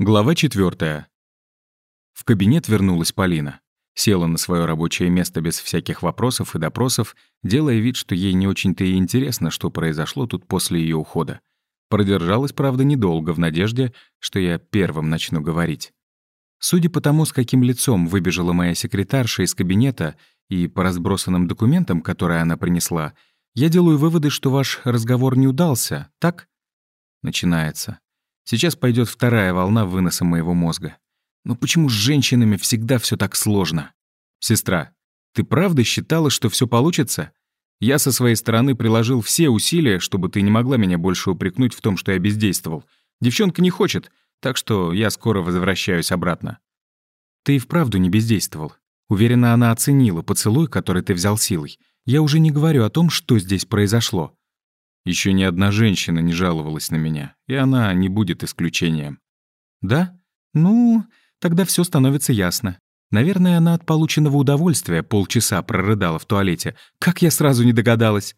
Глава 4. В кабинет вернулась Полина. Села на свое рабочее место без всяких вопросов и допросов, делая вид, что ей не очень-то и интересно, что произошло тут после ее ухода. Продержалась, правда, недолго, в надежде, что я первым начну говорить. Судя по тому, с каким лицом выбежала моя секретарша из кабинета и по разбросанным документам, которые она принесла, я делаю выводы, что ваш разговор не удался, так? Начинается. Сейчас пойдет вторая волна выноса моего мозга. Но почему с женщинами всегда все так сложно? Сестра, ты правда считала, что все получится? Я со своей стороны приложил все усилия, чтобы ты не могла меня больше упрекнуть в том, что я бездействовал. Девчонка не хочет, так что я скоро возвращаюсь обратно. Ты и вправду не бездействовал. Уверена, она оценила поцелуй, который ты взял силой. Я уже не говорю о том, что здесь произошло. Еще ни одна женщина не жаловалась на меня, и она не будет исключением. Да? Ну, тогда все становится ясно. Наверное, она от полученного удовольствия полчаса прорыдала в туалете. Как я сразу не догадалась?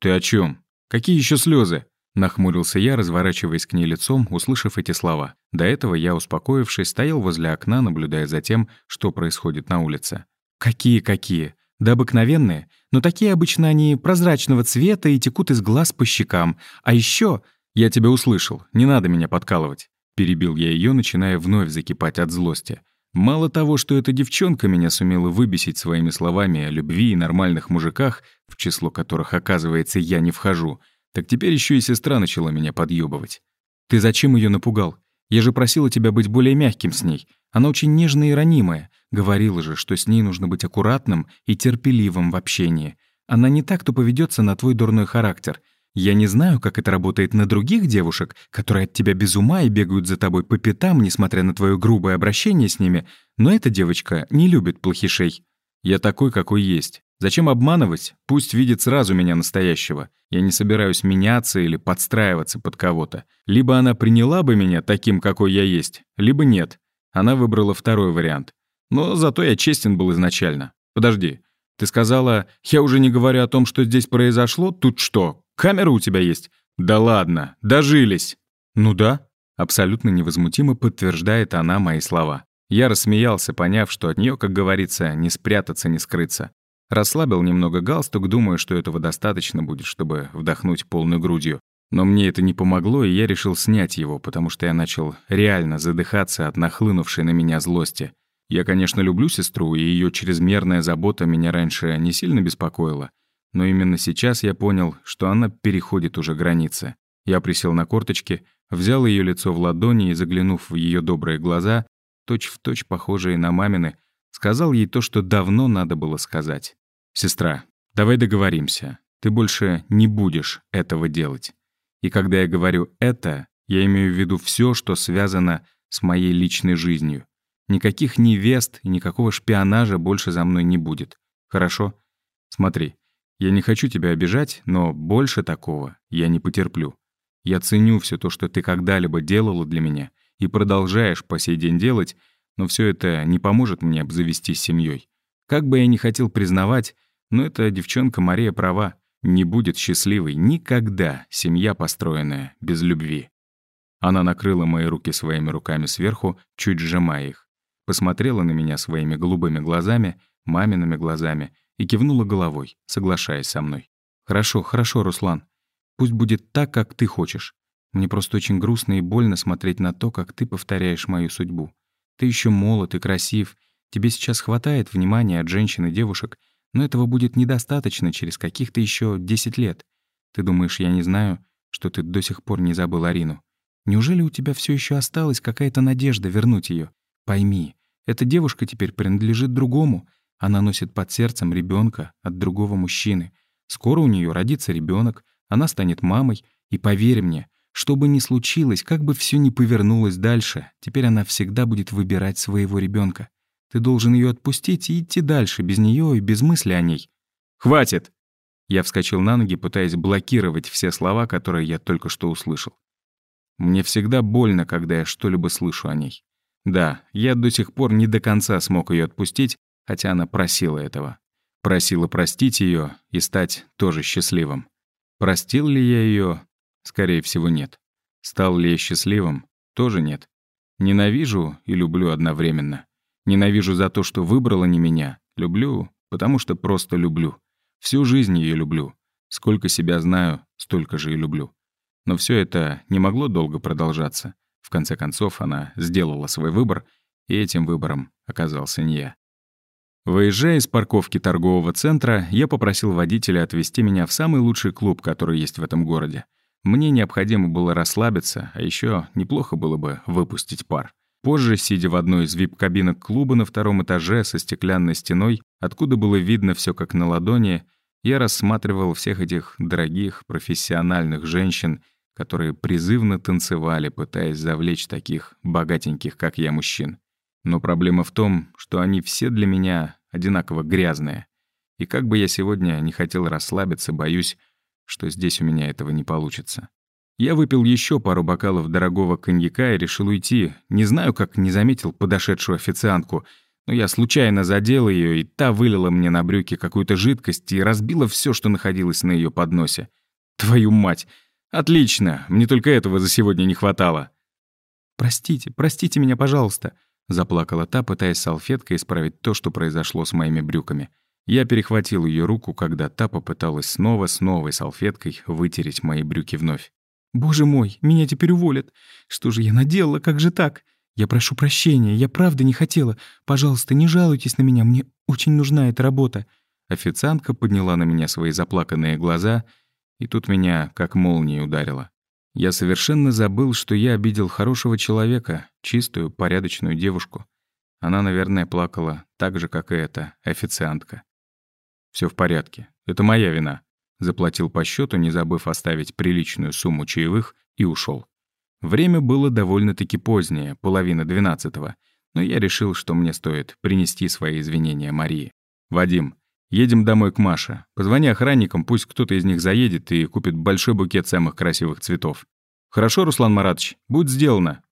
Ты о чем? Какие еще слезы? Нахмурился я, разворачиваясь к ней лицом, услышав эти слова. До этого я, успокоившись, стоял возле окна, наблюдая за тем, что происходит на улице. «Какие-какие? Да обыкновенные. Но такие обычно они прозрачного цвета и текут из глаз по щекам. А еще «Я тебя услышал, не надо меня подкалывать». Перебил я ее, начиная вновь закипать от злости. Мало того, что эта девчонка меня сумела выбесить своими словами о любви и нормальных мужиках, в число которых, оказывается, я не вхожу, так теперь еще и сестра начала меня подъебывать. «Ты зачем ее напугал? Я же просила тебя быть более мягким с ней. Она очень нежная и ранимая. Говорила же, что с ней нужно быть аккуратным и терпеливым в общении. Она не так, кто поведется на твой дурной характер. Я не знаю, как это работает на других девушек, которые от тебя без ума и бегают за тобой по пятам, несмотря на твое грубое обращение с ними, но эта девочка не любит плохишей. Я такой, какой есть. Зачем обманывать? Пусть видит сразу меня настоящего. Я не собираюсь меняться или подстраиваться под кого-то. Либо она приняла бы меня таким, какой я есть, либо нет. Она выбрала второй вариант. Но зато я честен был изначально. Подожди, ты сказала, я уже не говорю о том, что здесь произошло, тут что, камера у тебя есть? Да ладно, дожились. Ну да, абсолютно невозмутимо подтверждает она мои слова. Я рассмеялся, поняв, что от нее, как говорится, не спрятаться, не скрыться. Расслабил немного галстук, думая, что этого достаточно будет, чтобы вдохнуть полной грудью. Но мне это не помогло, и я решил снять его, потому что я начал реально задыхаться от нахлынувшей на меня злости. Я, конечно, люблю сестру, и ее чрезмерная забота меня раньше не сильно беспокоила. Но именно сейчас я понял, что она переходит уже границы. Я присел на корточки, взял ее лицо в ладони и, заглянув в ее добрые глаза, точь-в-точь точь похожие на мамины, сказал ей то, что давно надо было сказать. «Сестра, давай договоримся. Ты больше не будешь этого делать. И когда я говорю «это», я имею в виду все, что связано с моей личной жизнью. Никаких невест и никакого шпионажа больше за мной не будет. Хорошо? Смотри, я не хочу тебя обижать, но больше такого я не потерплю. Я ценю все то, что ты когда-либо делала для меня и продолжаешь по сей день делать, но все это не поможет мне обзавестись семьей. Как бы я ни хотел признавать, но эта девчонка Мария права. Не будет счастливой никогда семья, построенная без любви. Она накрыла мои руки своими руками сверху, чуть сжимая их посмотрела на меня своими голубыми глазами, мамиными глазами и кивнула головой, соглашаясь со мной. «Хорошо, хорошо, Руслан. Пусть будет так, как ты хочешь. Мне просто очень грустно и больно смотреть на то, как ты повторяешь мою судьбу. Ты еще молод и красив, тебе сейчас хватает внимания от женщин и девушек, но этого будет недостаточно через каких-то еще 10 лет. Ты думаешь, я не знаю, что ты до сих пор не забыл Арину? Неужели у тебя все еще осталась какая-то надежда вернуть ее? Пойми, эта девушка теперь принадлежит другому. Она носит под сердцем ребенка от другого мужчины. Скоро у нее родится ребенок, она станет мамой, и поверь мне, что бы ни случилось, как бы все ни повернулось дальше, теперь она всегда будет выбирать своего ребенка. Ты должен ее отпустить и идти дальше, без нее и без мысли о ней. «Хватит!» Я вскочил на ноги, пытаясь блокировать все слова, которые я только что услышал. Мне всегда больно, когда я что-либо слышу о ней. Да, я до сих пор не до конца смог ее отпустить, хотя она просила этого. Просила простить ее и стать тоже счастливым. Простил ли я ее? Скорее всего, нет. Стал ли я счастливым? Тоже нет. Ненавижу и люблю одновременно. Ненавижу за то, что выбрала не меня. Люблю, потому что просто люблю. Всю жизнь ее люблю. Сколько себя знаю, столько же и люблю. Но все это не могло долго продолжаться. В конце концов, она сделала свой выбор, и этим выбором оказался не я. Выезжая из парковки торгового центра, я попросил водителя отвезти меня в самый лучший клуб, который есть в этом городе. Мне необходимо было расслабиться, а еще неплохо было бы выпустить пар. Позже, сидя в одной из вип-кабинок клуба на втором этаже со стеклянной стеной, откуда было видно все как на ладони, я рассматривал всех этих дорогих, профессиональных женщин, которые призывно танцевали, пытаясь завлечь таких богатеньких, как я, мужчин. Но проблема в том, что они все для меня одинаково грязные. И как бы я сегодня не хотел расслабиться, боюсь, что здесь у меня этого не получится. Я выпил еще пару бокалов дорогого коньяка и решил уйти. Не знаю, как не заметил подошедшую официантку, но я случайно задел ее, и та вылила мне на брюки какую-то жидкость и разбила все, что находилось на ее подносе. Твою мать! Отлично! Мне только этого за сегодня не хватало. «Простите, простите меня, пожалуйста», Заплакала та, пытаясь салфеткой исправить то, что произошло с моими брюками. Я перехватил ее руку, когда та попыталась снова с новой салфеткой вытереть мои брюки вновь. «Боже мой, меня теперь уволят! Что же я наделала, как же так? Я прошу прощения, я правда не хотела. Пожалуйста, не жалуйтесь на меня, мне очень нужна эта работа». Официантка подняла на меня свои заплаканные глаза, и тут меня как молнией ударило. Я совершенно забыл, что я обидел хорошего человека, чистую, порядочную девушку. Она, наверное, плакала так же, как и эта официантка. Все в порядке. Это моя вина. Заплатил по счету, не забыв оставить приличную сумму чаевых, и ушел. Время было довольно-таки позднее, половина двенадцатого, но я решил, что мне стоит принести свои извинения Марии. «Вадим, Едем домой к Маше. Позвони охранникам, пусть кто-то из них заедет и купит большой букет самых красивых цветов. Хорошо, Руслан Маратович, будет сделано.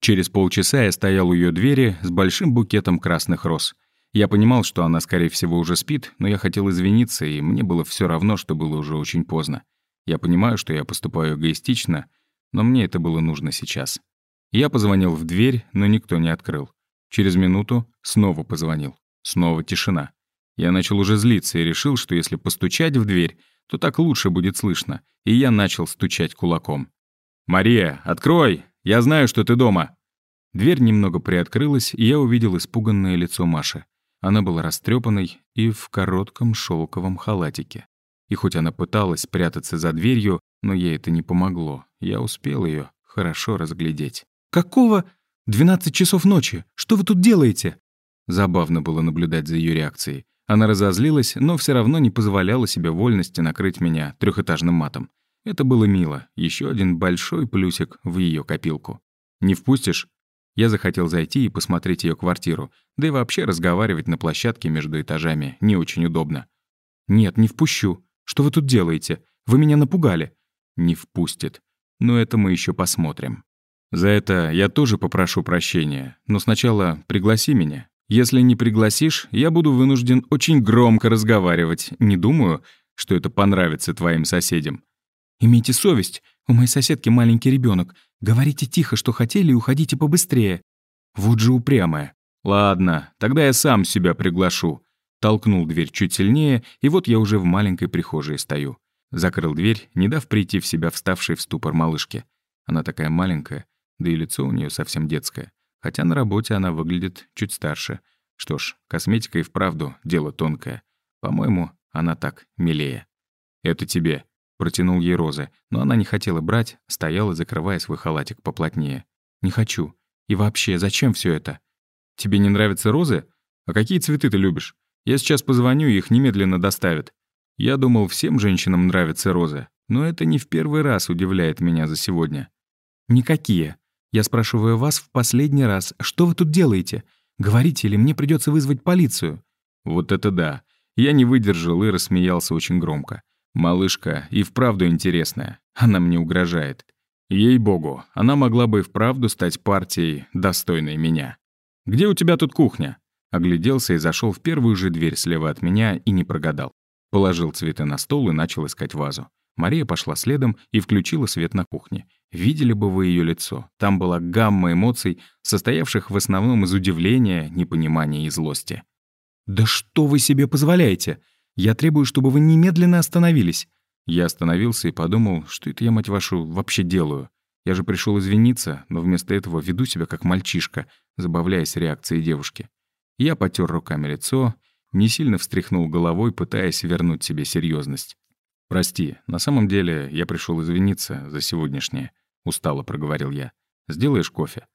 Через полчаса я стоял у ее двери с большим букетом красных роз. Я понимал, что она, скорее всего, уже спит, но я хотел извиниться, и мне было все равно, что было уже очень поздно. Я понимаю, что я поступаю эгоистично, но мне это было нужно сейчас. Я позвонил в дверь, но никто не открыл. Через минуту снова позвонил. Снова тишина. Я начал уже злиться и решил, что если постучать в дверь, то так лучше будет слышно, и я начал стучать кулаком. «Мария, открой! Я знаю, что ты дома!» Дверь немного приоткрылась, и я увидел испуганное лицо Маши. Она была растрепанной и в коротком шелковом халатике. И хоть она пыталась прятаться за дверью, но ей это не помогло. Я успел ее хорошо разглядеть. «Какого? 12 часов ночи! Что вы тут делаете?» Забавно было наблюдать за ее реакцией. Она разозлилась, но все равно не позволяла себе вольности накрыть меня трехэтажным матом. Это было мило, еще один большой плюсик в ее копилку. «Не впустишь?» Я захотел зайти и посмотреть ее квартиру, да и вообще разговаривать на площадке между этажами не очень удобно. «Нет, не впущу. Что вы тут делаете? Вы меня напугали». «Не впустит. Но это мы еще посмотрим». «За это я тоже попрошу прощения, но сначала пригласи меня, если не пригласишь, я буду вынужден очень громко разговаривать. Не думаю, что это понравится твоим соседям. Имейте совесть. У моей соседки маленький ребенок. Говорите тихо, что хотели, и уходите побыстрее. Вот же упрямая. Ладно, тогда я сам себя приглашу. Толкнул дверь чуть сильнее, и вот я уже в маленькой прихожей стою. Закрыл дверь, не дав прийти в себя вставшей в ступор малышке. Она такая маленькая, да и лицо у нее совсем детское хотя на работе она выглядит чуть старше. Что ж, косметика и вправду дело тонкое. По-моему, она так милее. «Это тебе», — протянул ей розы, но она не хотела брать, стояла, закрывая свой халатик поплотнее. «Не хочу. И вообще, зачем все это? Тебе не нравятся розы? А какие цветы ты любишь? Я сейчас позвоню, и их немедленно доставят. Я думал, всем женщинам нравятся розы, но это не в первый раз удивляет меня за сегодня. Никакие. Я спрашиваю вас в последний раз, что вы тут делаете? Говорите, или мне придется вызвать полицию?» Вот это да. Я не выдержал и рассмеялся очень громко. Малышка и вправду интересная. Она мне угрожает. Ей-богу, она могла бы и вправду стать партией, достойной меня. «Где у тебя тут кухня?» Огляделся и зашел в первую же дверь слева от меня и не прогадал. Положил цветы на стол и начал искать вазу. Мария пошла следом и включила свет на кухне. Видели бы вы ее лицо. Там была гамма эмоций, состоявших в основном из удивления, непонимания и злости. «Да что вы себе позволяете? Я требую, чтобы вы немедленно остановились». Я остановился и подумал, что это я, мать вашу, вообще делаю. Я же пришел извиниться, но вместо этого веду себя как мальчишка, забавляясь реакцией девушки. Я потер руками лицо, не сильно встряхнул головой, пытаясь вернуть себе серьезность. «Прости, на самом деле я пришел извиниться за сегодняшнее», — устало проговорил я. «Сделаешь кофе?»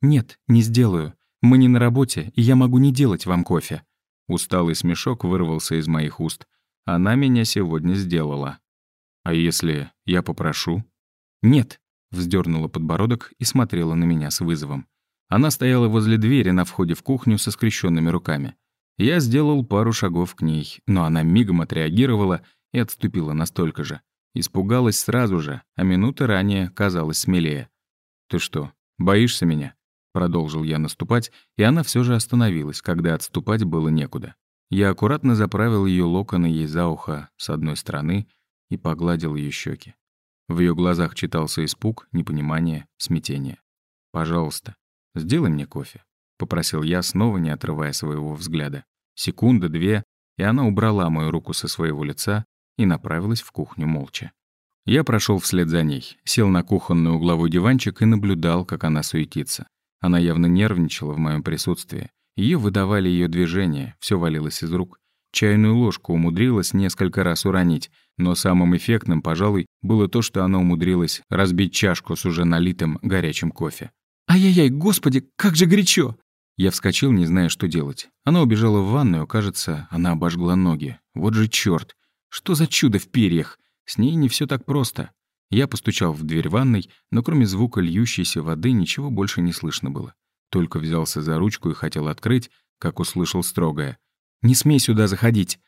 «Нет, не сделаю. Мы не на работе, и я могу не делать вам кофе». Усталый смешок вырвался из моих уст. Она меня сегодня сделала. «А если я попрошу?» «Нет», — вздернула подбородок и смотрела на меня с вызовом. Она стояла возле двери на входе в кухню со скрещенными руками. Я сделал пару шагов к ней, но она мигом отреагировала и отступила настолько же. Испугалась сразу же, а минуты ранее казалась смелее. «Ты что, боишься меня?» Продолжил я наступать, и она все же остановилась, когда отступать было некуда. Я аккуратно заправил ее локоны ей за ухо с одной стороны и погладил ее щеки. В ее глазах читался испуг, непонимание, смятение. «Пожалуйста, сделай мне кофе», — попросил я, снова не отрывая своего взгляда. Секунда, две, и она убрала мою руку со своего лица и направилась в кухню молча. Я прошел вслед за ней, сел на кухонный угловой диванчик и наблюдал, как она суетится. Она явно нервничала в моем присутствии. Ее выдавали ее движения, все валилось из рук. Чайную ложку умудрилась несколько раз уронить, но самым эффектным, пожалуй, было то, что она умудрилась разбить чашку с уже налитым горячим кофе. «Ай-яй-яй, господи, как же горячо!» Я вскочил, не зная, что делать. Она убежала в ванную, кажется, она обожгла ноги. Вот же чёрт! Что за чудо в перьях? С ней не все так просто. Я постучал в дверь ванной, но кроме звука льющейся воды ничего больше не слышно было. Только взялся за ручку и хотел открыть, как услышал строгое. «Не смей сюда заходить!»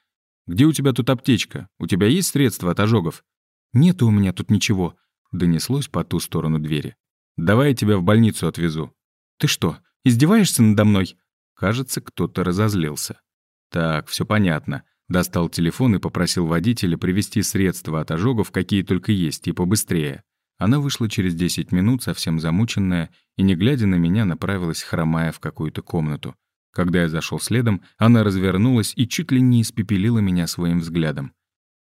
«Где у тебя тут аптечка? У тебя есть средства от ожогов?» «Нету у меня тут ничего», — донеслось по ту сторону двери. «Давай я тебя в больницу отвезу». «Ты что, издеваешься надо мной?» Кажется, кто-то разозлился. «Так, все понятно. Достал телефон и попросил водителя привезти средства от ожогов, какие только есть, и побыстрее. Она вышла через 10 минут, совсем замученная, и, не глядя на меня, направилась, хромая в какую-то комнату. Когда я зашел следом, она развернулась и чуть ли не испепелила меня своим взглядом.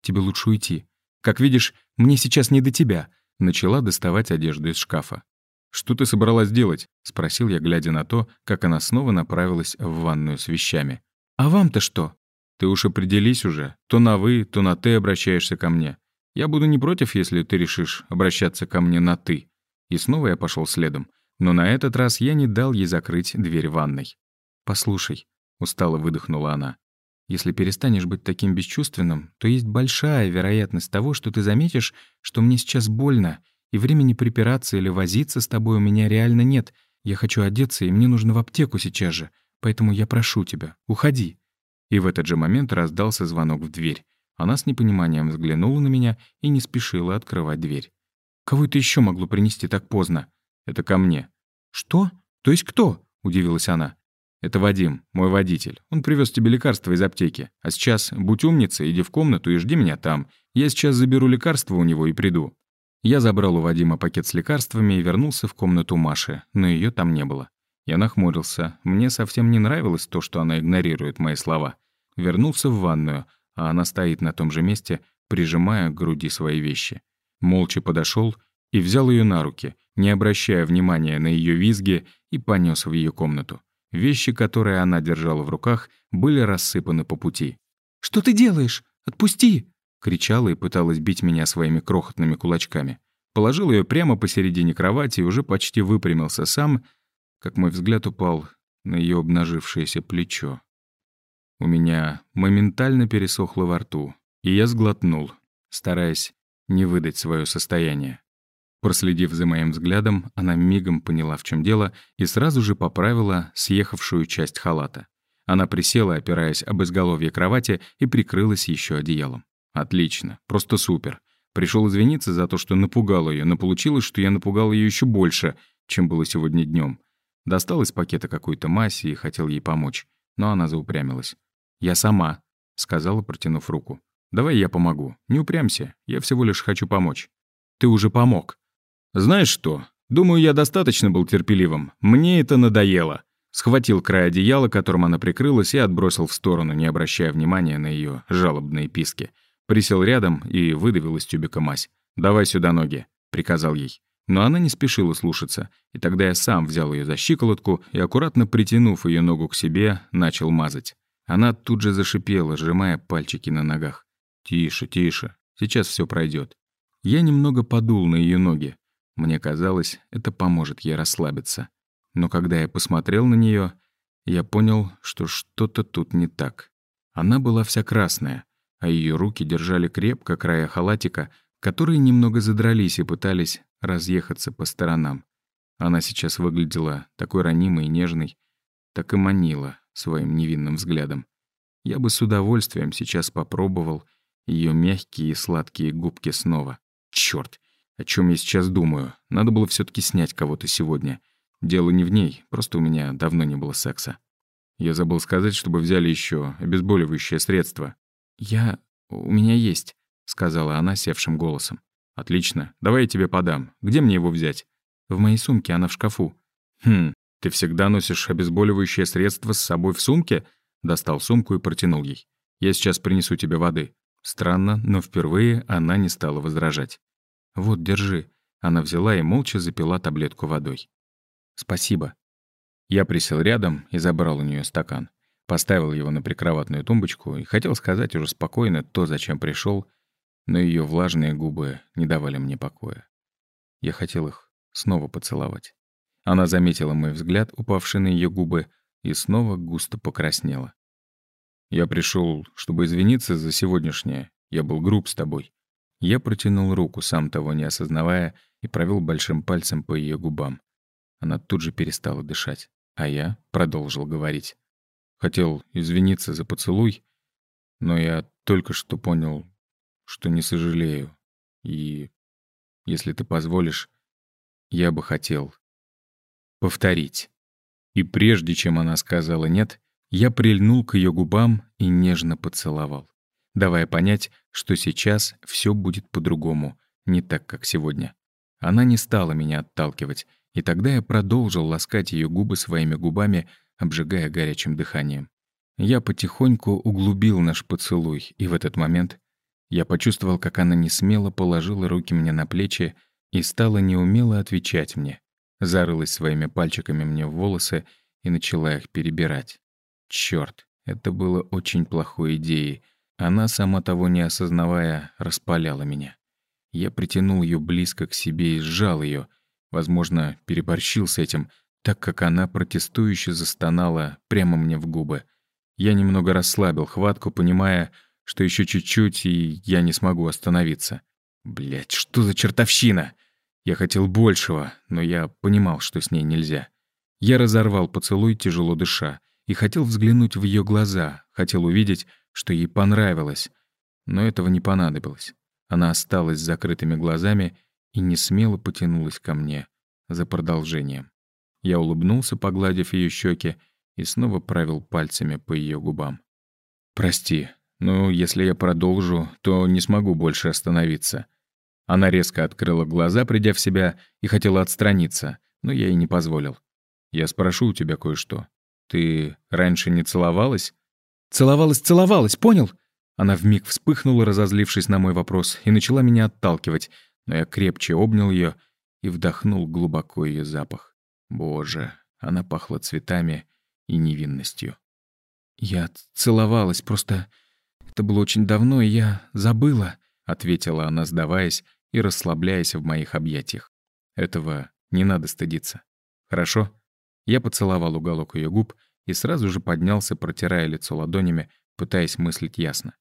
«Тебе лучше уйти. Как видишь, мне сейчас не до тебя», — начала доставать одежду из шкафа. «Что ты собралась делать?» — спросил я, глядя на то, как она снова направилась в ванную с вещами. «А вам-то что?» Ты уж определись уже. То на «вы», то на «ты» обращаешься ко мне. Я буду не против, если ты решишь обращаться ко мне на «ты». И снова я пошел следом. Но на этот раз я не дал ей закрыть дверь ванной. «Послушай», — устало выдохнула она, «если перестанешь быть таким бесчувственным, то есть большая вероятность того, что ты заметишь, что мне сейчас больно, и времени припираться или возиться с тобой у меня реально нет. Я хочу одеться, и мне нужно в аптеку сейчас же. Поэтому я прошу тебя, уходи». И в этот же момент раздался звонок в дверь. Она с непониманием взглянула на меня и не спешила открывать дверь. «Кого это еще могло принести так поздно?» «Это ко мне». «Что? То есть кто?» — удивилась она. «Это Вадим, мой водитель. Он привез тебе лекарства из аптеки. А сейчас будь умницей, иди в комнату и жди меня там. Я сейчас заберу лекарства у него и приду». Я забрал у Вадима пакет с лекарствами и вернулся в комнату Маши, но ее там не было. Я нахмурился. Мне совсем не нравилось то, что она игнорирует мои слова. Вернулся в ванную, а она стоит на том же месте, прижимая к груди свои вещи. Молча подошел и взял ее на руки, не обращая внимания на ее визги, и понес в ее комнату. Вещи, которые она держала в руках, были рассыпаны по пути. «Что ты делаешь? Отпусти!» кричала и пыталась бить меня своими крохотными кулачками. Положил ее прямо посередине кровати и уже почти выпрямился сам, как мой взгляд упал на ее обнажившееся плечо. У меня моментально пересохло во рту, и я сглотнул, стараясь не выдать свое состояние. Проследив за моим взглядом, она мигом поняла, в чем дело, и сразу же поправила съехавшую часть халата. Она присела, опираясь об изголовье кровати, и прикрылась еще одеялом. Отлично, просто супер. Пришел извиниться за то, что напугал ее, но получилось, что я напугал ее еще больше, чем было сегодня днем. Достал из пакета какую-то мазь и хотел ей помочь, но она заупрямилась. «Я сама», — сказала, протянув руку. Давай я помогу. Не упрямься, я всего лишь хочу помочь. Ты уже помог. Знаешь что? Думаю, я достаточно был терпеливым. Мне это надоело. Схватил край одеяла, которым она прикрылась, и отбросил в сторону, не обращая внимания на ее жалобные писки. Присел рядом и выдавил из тюбика мазь. «Давай сюда ноги», — приказал ей. Но она не спешила слушаться, и тогда я сам взял ее за щиколотку и, аккуратно притянув ее ногу к себе, начал мазать. Она тут же зашипела, сжимая пальчики на ногах. «Тише, тише, сейчас все пройдет. Я немного подул на ее ноги. Мне казалось, это поможет ей расслабиться. Но когда я посмотрел на нее, я понял, что что-то тут не так. Она была вся красная, а ее руки держали крепко края халатика, которые немного задрались и пытались разъехаться по сторонам. Она сейчас выглядела такой ранимой и нежной, так и манила своим невинным взглядом. Я бы с удовольствием сейчас попробовал ее мягкие и сладкие губки снова. Черт, о чем я сейчас думаю? Надо было все таки снять кого-то сегодня. Дело не в ней, просто у меня давно не было секса. Я забыл сказать, чтобы взяли еще обезболивающее средство. «Я... у меня есть», — сказала она севшим голосом. «Отлично. Давай я тебе подам. Где мне его взять?» «В моей сумке, она в шкафу». «Хм, ты всегда носишь обезболивающее средство с собой в сумке?» Достал сумку и протянул ей. «Я сейчас принесу тебе воды». Странно, но впервые она не стала возражать. «Вот, держи». Она взяла и молча запила таблетку водой. «Спасибо». Я присел рядом и забрал у нее стакан. Поставил его на прикроватную тумбочку и хотел сказать уже спокойно то, зачем пришел, но ее влажные губы не давали мне покоя. Я хотел их снова поцеловать. Она заметила мой взгляд, упавший на ее губы, и снова густо покраснела. «Я пришел, чтобы извиниться за сегодняшнее. Я был груб с тобой». Я протянул руку, сам того не осознавая, и провел большим пальцем по ее губам. Она тут же перестала дышать, а я продолжил говорить. Хотел извиниться за поцелуй, но я только что понял, что не сожалею. И, если ты позволишь, я бы хотел повторить. И прежде чем она сказала «нет», я прильнул к ее губам и нежно поцеловал, давая понять, что сейчас все будет по-другому, не так, как сегодня. Она не стала меня отталкивать, и тогда я продолжил ласкать ее губы своими губами, обжигая горячим дыханием. Я потихоньку углубил наш поцелуй, и в этот момент я почувствовал, как она не смело положила руки мне на плечи и стала неумело отвечать мне. Зарылась своими пальчиками мне в волосы и начала их перебирать. Чёрт, это было очень плохой идеей. Она, сама того не осознавая, распаляла меня. Я притянул ее близко к себе и сжал ее. Возможно, переборщил с этим, так как она протестующе застонала прямо мне в губы. Я немного расслабил хватку, понимая, что еще чуть-чуть, и я не смогу остановиться. Блять, что за чертовщина? Я хотел большего, но я понимал, что с ней нельзя. Я разорвал поцелуй, тяжело дыша, и хотел взглянуть в ее глаза, хотел увидеть, что ей понравилось. Но этого не понадобилось. Она осталась с закрытыми глазами и не смело потянулась ко мне за продолжением. Я улыбнулся, погладив ее щеки, и снова правил пальцами по ее губам. «Прости, но если я продолжу, то не смогу больше остановиться». Она резко открыла глаза, придя в себя, и хотела отстраниться, но я ей не позволил. «Я спрошу у тебя кое-что. Ты раньше не целовалась?» «Целовалась, целовалась, понял?» Она вмиг вспыхнула, разозлившись на мой вопрос, и начала меня отталкивать, но я крепче обнял ее и вдохнул глубоко ее запах. Боже, она пахла цветами и невинностью. «Я целовалась, просто это было очень давно, и я забыла», — ответила она, сдаваясь и расслабляясь в моих объятиях. «Этого не надо стыдиться. Хорошо?» Я поцеловал уголок ее губ и сразу же поднялся, протирая лицо ладонями, пытаясь мыслить ясно.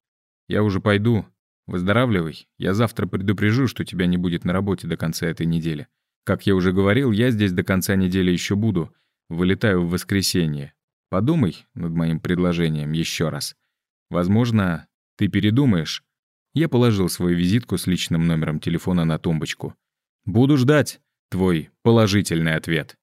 «Я уже пойду. Выздоравливай. Я завтра предупрежу, что тебя не будет на работе до конца этой недели. Как я уже говорил, я здесь до конца недели еще буду. Вылетаю в воскресенье. Подумай над моим предложением еще раз. Возможно, ты передумаешь». Я положил свою визитку с личным номером телефона на тумбочку. «Буду ждать твой положительный ответ».